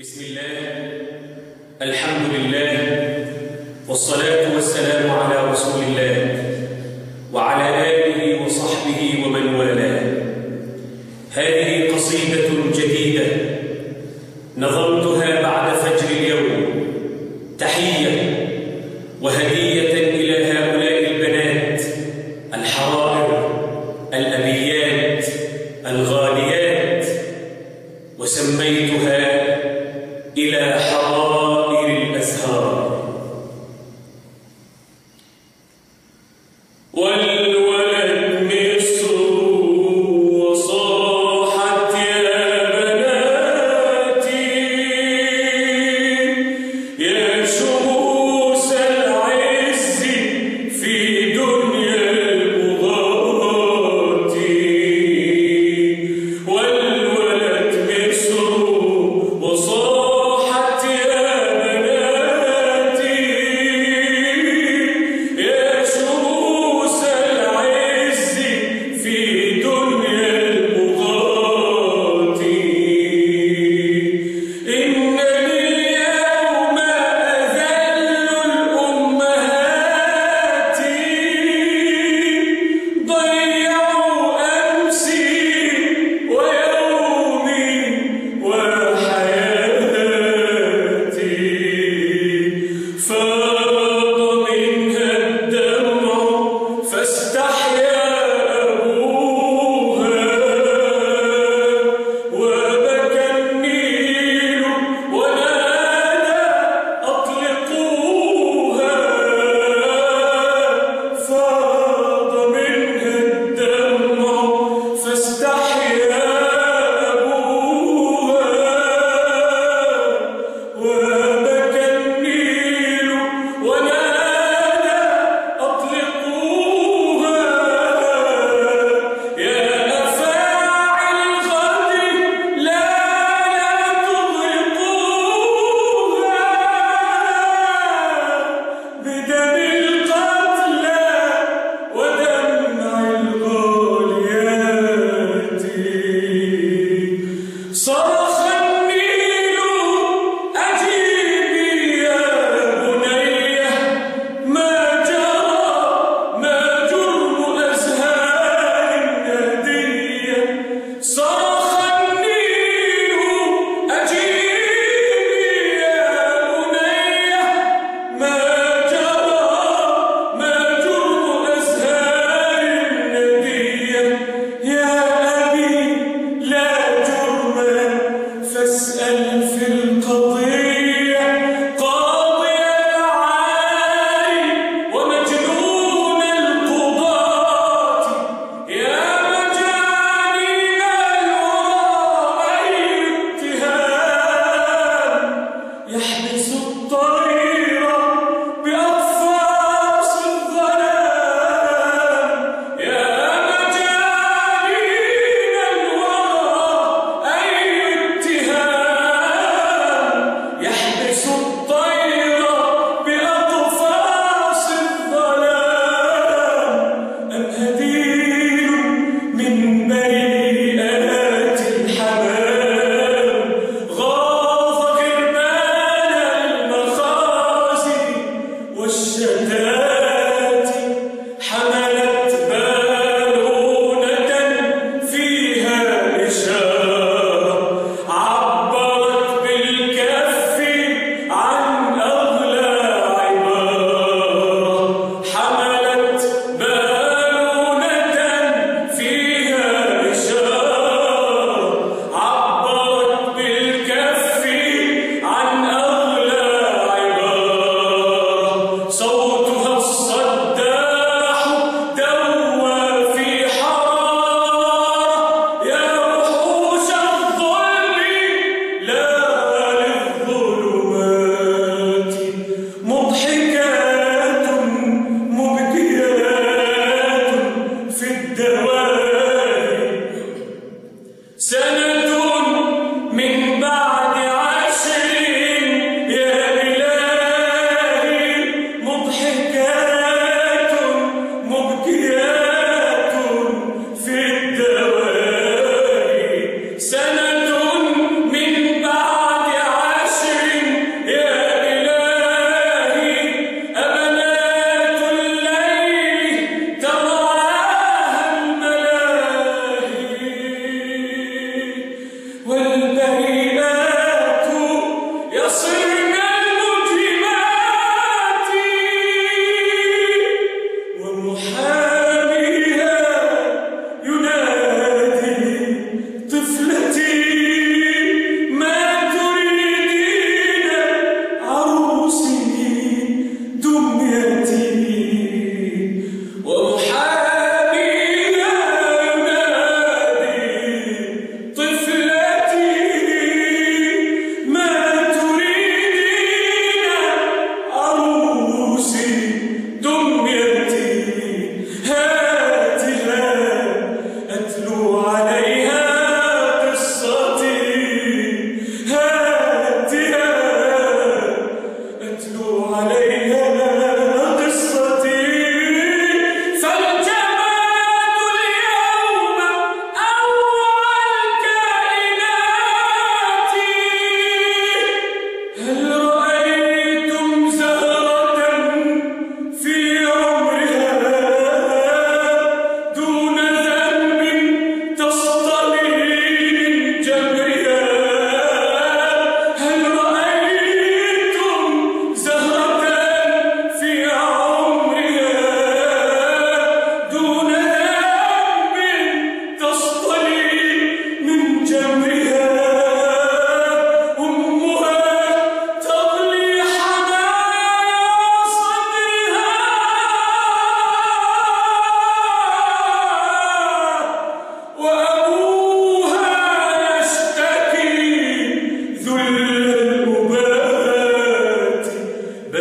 بسم الله الحمد لله والصلاة والسلام على رسول الله وعلى آله وصحبه ومن والاه.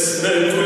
Christmas.